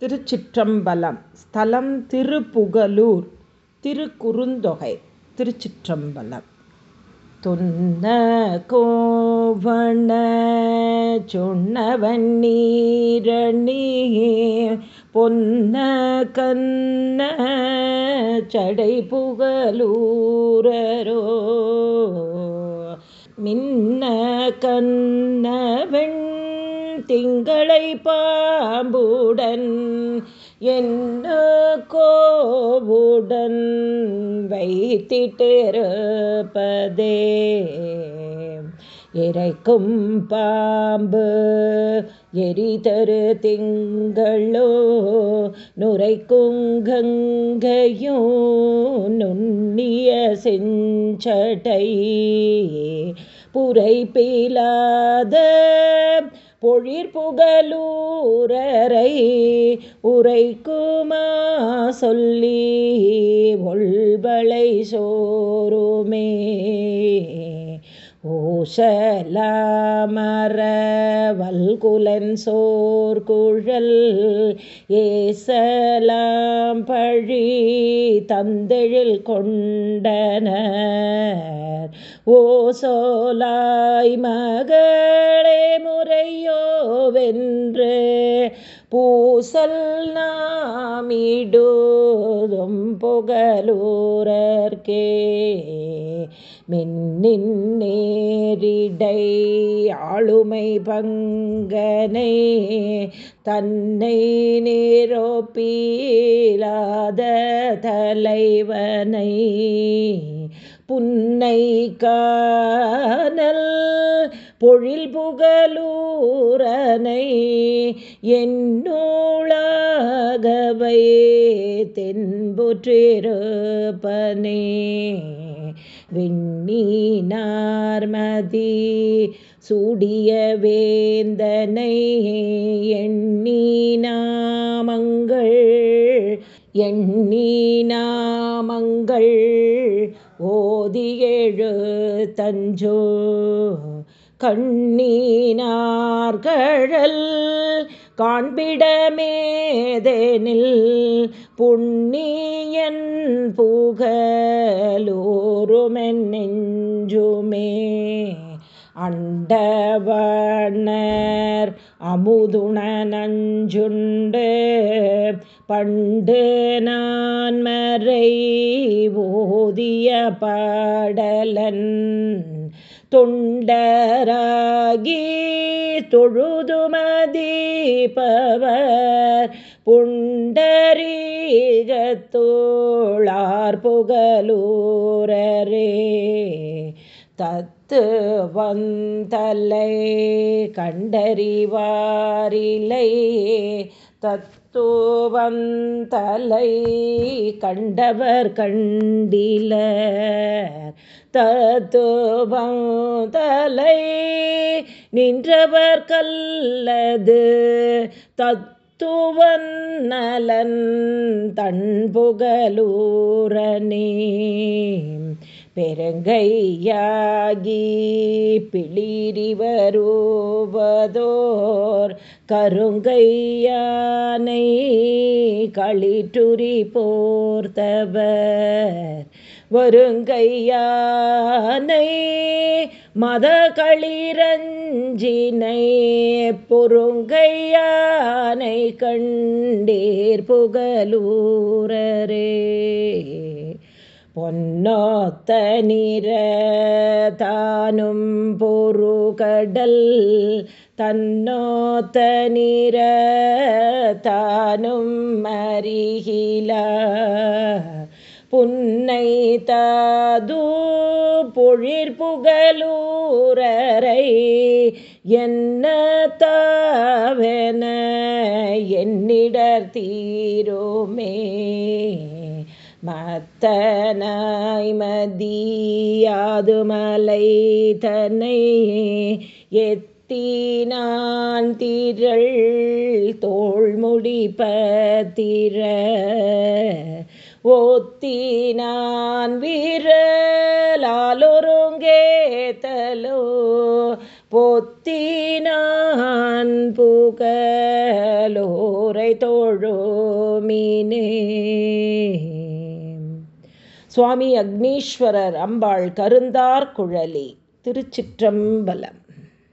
திருச்சிற்றம்பலம். ஸ்தலம் திருப்புகலூர். திருக்குறுந்தொகை. திருச்சிற்றம்பலம். துன்ன கோவண சொன்னவன் நீரணி பொன்ன கண்ண சடை புகலூரரோ மின்ன கண்ணவெண் திங்களை பாம்புடன் என்ன கோவுடன் வைத்திட்டிருப்பதே. இறைக்கும் பாம்பு எரிதரு திங்களோ நுரைக்குங்கங்கையோ நுண்ணிய செஞ்சடை புரை பீலாத புகலூரரை உரைக்குமா சொல்லி ஒள்வளை சோருமே ஓஷலாமர வல்குலன் சோர்குழல் ஏசலாம் பழி தந்தெழில் கொண்டனர். ஓசோலாய் மகளே முறையோ வென்று பூசல் நாமிடோதும் புகலூரர்கே மின்னின் நேரிடை ஆளுமை பங்கனை தன்னை நேரோப்பீலாத தலைவனை புன்னை காணல் பொழில் புகலூரனை என்னூளாகவை தென்புற்றிருப்பனே. விண்ணீனார்மதி சூடிய வேந்தனை எண்ணீனாமங்கள் எண்ணீனாமங்கள் ஓதியெழு தஞ்சோ கண்ணீனார்கழல் காண்பிடமேதெனில் புண்ணியன் புகலோருமென் அண்டவணர் அமுதுண நஞ்சுண்டு பண்டு நான் மறை ஓதிய பாடலன். தொண்டராகி தொழுதுமதிப்பவர் புண்டரீகத்தோளார் புகலூரரே. தத்து வந்தலை கண்டறிவாரிலை. தத்துவந்தலை கண்டவர் கண்டிலர். தத்துவந்தலை நின்றவர் கல்லது. துவன் நலன் தன்புகலூரனே பெருங்கையாகி பிளிரிவருவதோர் கருங்கையானை களிட்டுரி போர்த்தவர். வருங்கையானை மத களிரஞ்சினை பொருங்கையானை கண்டீர் புகலூரரே. பொன்னோத்த நிற தானும் பொருகடல் தன்னோத்த நிற தானும் அருகில. புன்னை தாதூ பொழிற் புகழூரரை என்ன தாவென என்னிடர் தீரோமே. மத்தனாய் மதியாது மலை தன்னை எத்தினான் திரள் தோள்முடி பத்திர ஓத்தினான் வீர பொத்தினான் புகலோரை தோழோமீனே. சுவாமி அக்னீஸ்வரர் அம்பாள் கருந்தார் குழலி திருச்சிற்றம்பலம்.